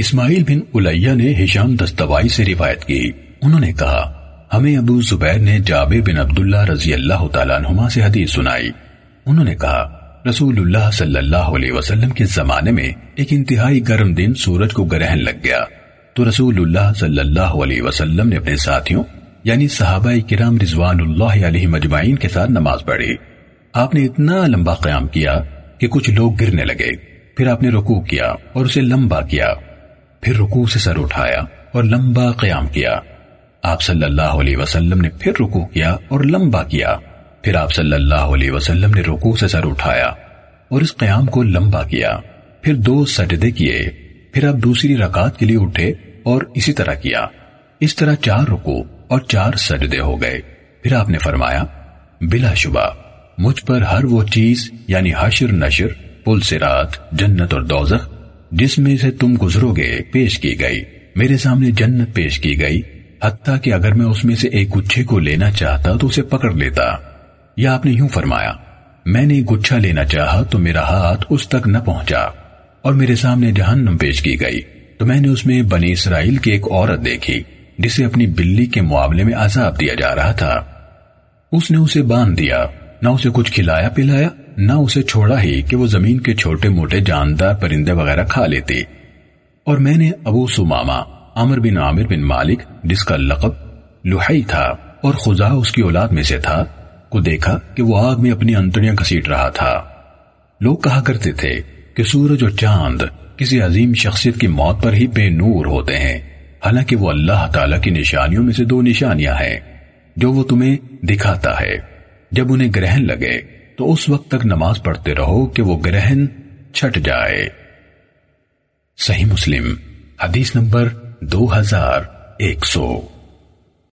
اسماعیل بن الیہ نے ہشام دستوائی سے روایت کی۔ انہوں نے کہا، ہمیں ابو زبیر نے جابر بن عبداللہ رضی اللہ تعالیٰ عنہما سے حدیث سنائی۔ انہوں نے کہا، رسول اللہ صلی اللہ علیہ وسلم کے زمانے میں ایک انتہائی گرم دن سورج کو گرہن لگ گیا۔ تو رسول اللہ صلی اللہ علیہ وسلم نے اپنے ساتھیوں یعنی صحابہ کرام رضوان اللہ علیہ مجمعین کے ساتھ نماز پڑھی۔ آپ نے اتنا لمبا قیام کیا کہ کچھ لوگ گرنے لگے۔ پھر آپ نے رقوق کیا اور اسے لمبا کیا۔ گرنے پھر رکوع سے سر اٹھایا اور لمبا قیام کیا۔ آپ صلی اللہ علیہ وسلم نے پھر رکوع کیا اور لمبا کیا۔ پھر آپ صلی اللہ علیہ وسلم نے رکوع سے سر اٹھایا اور اس قیام کو لمبا کیا۔ پھر دو سجدے کیے۔ پھر آپ دوسری رکعت کے لیے اٹھے اور اسی طرح کیا۔ اس طرح چار رکوع اور چار سجدے ہو گئے۔ پھر آپ نے فرمایا جس میں سے تم گزرو گے، پیش کی گئی۔ میرے سامنے جنت پیش کی گئی۔ حتیٰ کہ اگر میں اس میں سے ایک گچھے کو لینا چاہتا تو اسے پکڑ لیتا۔ یا آپ نے یوں فرمایا، میں نے گچھا لینا چاہا تو میرا ہاتھ اس تک نہ پہنچا۔ اور میرے سامنے جہنم پیش کی گئی۔ تو میں نے اس میں بنی اسرائیل کی ایک عورت دیکھی جسے اپنی بلی کے معاملے میں عذاب دیا جا رہا تھا اس نے اسے باندھ دیا نہ اسے کچھ کھلایا پلایا، نہ اسے چھوڑا ہی کہ وہ زمین کے چھوٹے موٹے جاندار پرندے وغیرہ کھا لیتے۔ اور میں نے ابو سماما عمر بن عامر بن مالک، جس کا لقب لوہائی تھا اور خدا اس کی اولاد میں سے تھا، کو دیکھا کہ وہ آگ میں اپنی انتڑیاں گھسیٹ رہا تھا۔ لوگ کہا کرتے تھے کہ سورج اور چاند کسی عظیم شخصیت کی موت پر ہی بے نور ہوتے ہیں حالانکہ وہ اللہ تعالی کی نشانیوں میں سے دو نشانیاں ہیں جو وہ